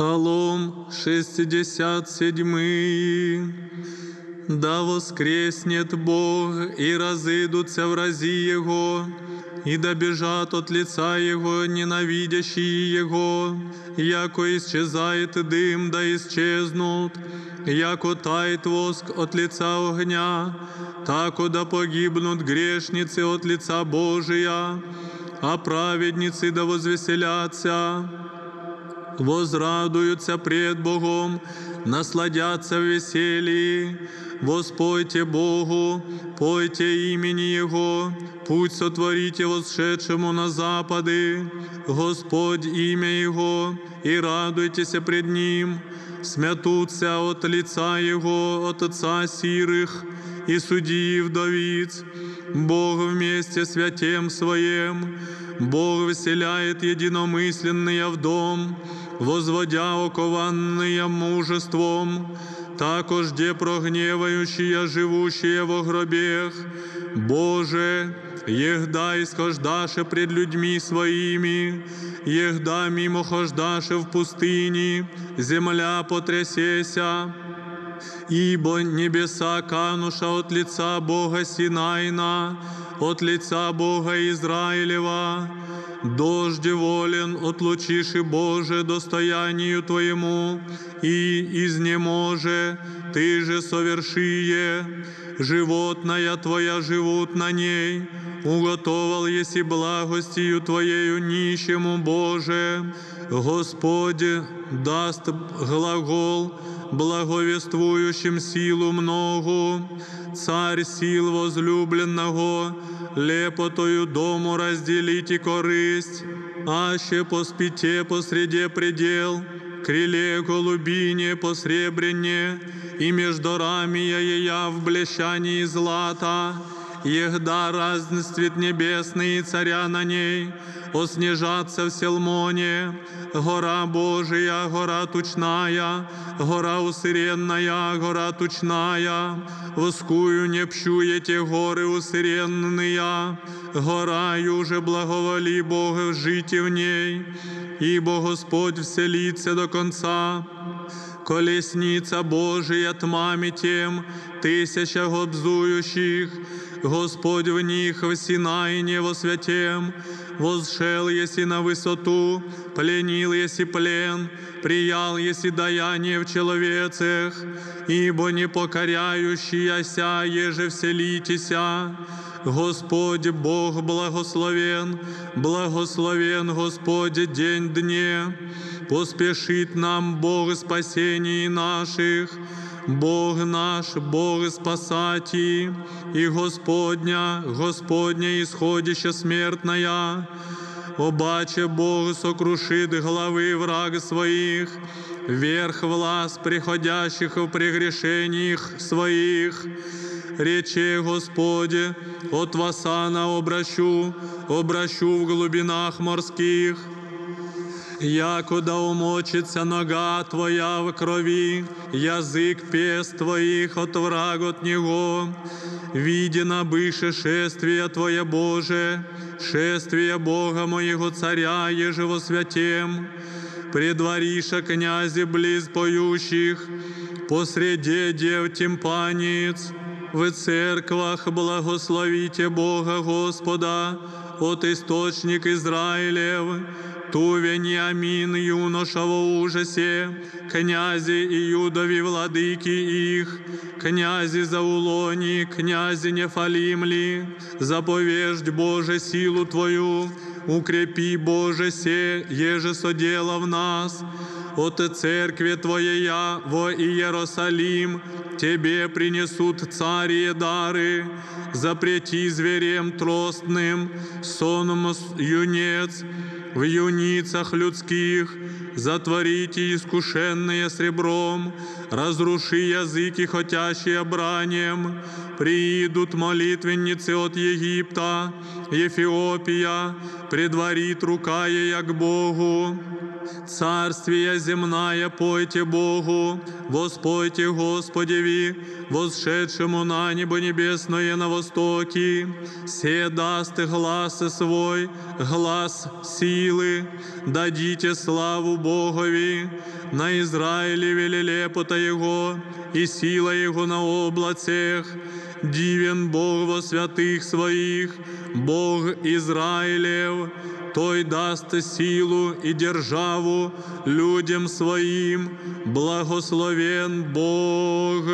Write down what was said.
Псалом 67. Да воскреснет Бог, и разыдутся врази Его, и да бежат от лица Его ненавидящие Его, яко исчезает дым, да исчезнут, яко тает воск от лица огня, тако да погибнут грешницы от лица Божия, а праведницы да возвеселятся возрадуются пред Богом, насладятся в веселье. Воспойте Богу, пойте имени Его, путь сотворите восшедшему на запады, Господь имя Его, и радуйтесь пред Ним, смятутся от лица Его, от Отца сирых, и судьи вдовиц, Бог вместе святем Своем, Бог вселяет единомысленные в дом, возводя окованные мужеством, також де прогневающие, живущие во гробех. Боже, егда исхождаше пред людьми своими, егда мимо хождаше в пустыне, земля потрясеся, Ибо небеса кануша от лица Бога Синайна, от лица Бога Израилева, дождь волен отлучиши Боже достоянию Твоему, и изнеможе, Ты же совершие, животная Твоя живут на ней, уготовал еси благостью Твоею нищему Боже, Господь даст глагол, благовествующим силу многу, царь сил возлюбленного, лепотою дому разделите користь, аще по спите посреде предел, криле голубине посребрене, и между рами я в блещании злата, егда разнствет небесный и царя на ней, оснежаться в Селмоне, гора Божия, гора тучная, гора усыренная, гора тучная, воскую не пщуете горы усыренные, гора уже благоволи Бога жить в ней, ибо Господь вселится до конца. Колесница Божия тьмами тем, тысяча обзующих, Господь в них в Синайне во святем, возшел еси на высоту, пленил еси плен, приял еси даяние в человецах, ибо не покоряющияся, еже вселитеся, Господь Бог благословен, благословен Господь день дне, поспешит нам Бог спасений наших, Бог наш, Бог спасати, и Господня, Господня исходище смертная, Обаче Бог сокрушит главы враг своих, верх власт приходящих в прегрешениях своих. Рече Господи, от Васана обращу, обращу в глубинах морских. Якуда умочится нога Твоя в крови, язык пест Твоих от враг от него, видено быше шествие Твое Боже, шествие Бога моего Царя, ежего святем, предвариша князи близ поющих, посреди дев тимпаниц, в церквах благословите Бога Господа, от источник Израилев, ту Вениамин юноша в ужасе, князи Иудови владыки их, князи Заулони, князи Нефалимли, заповеждь Боже силу Твою, укрепи Боже се, еже содела в нас, от церкви Твоея во Иерусалим, Тебе принесут цари дары, запрети зверем тростным, сонм юнец, в юницах людских, затворите искушенные сребром, разруши языки, хотящие бранием, приидут молитвенницы от Египта, Ефиопия, предварит рука ея к Богу, Царствие земная пойте Богу, воспойте Господеви, восшедшему на небо небесное на востоке, се даст глас свой, глас силы, дадите славу Богови, на Израиле велелепота Его, и сила Его на облацах, дивен Бог во святых своих, Бог Израилев, той даст силу и державу людям своим, благословен Бог.